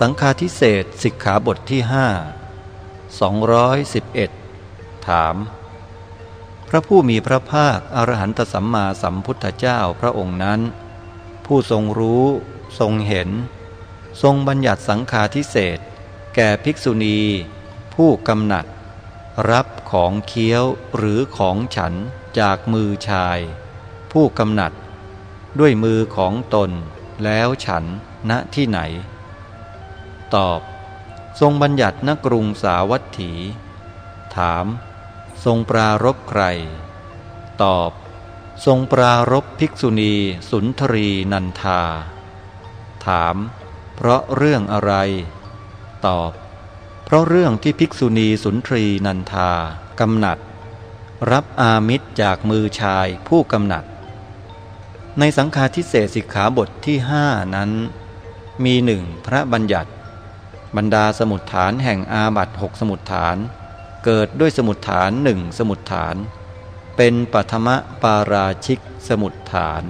สังฆาทิเศษสิกขาบทที่ห้า211 ถาม พระผู้มีพระภาคอรหันตสัมมาสัมพุทธเจ้าพระองค์นั้น ผู้ทรงรู้ทรงเห็น ทรงบัญญัติสังฆาทิเศษ แก่ภิกษุณี ผู้กำหนัด รับของเคี้ยวหรือของฉันจากมือชาย ผู้กำหนัด ด้วยมือของตนแล้วฉันณที่ไหน ตอบ ทรงบัญญัติณกรุงสาวัตถี ถาม ทรงปรารบใคร ตอบ ทรงปรารบภิกษุณีสุนทรีนันทา ถาม เพราะเรื่องอะไร ตอบ เพราะเรื่องที่ภิกษุณีสุนทรีนันทากำหนัด รับอามิตรจากมือชายผู้กำหนัด ในสังฆาทิเศษสิกขาบทที่ห้านั้นมีหนึ่งพระบัญญัติ บรรดาสมุดฐานแห่งอาบัตหกสมุดฐาน เกิดด้วยสมุดฐานหนึ่งสมุดฐาน เป็นปัทมปาราชิกสมุดฐาน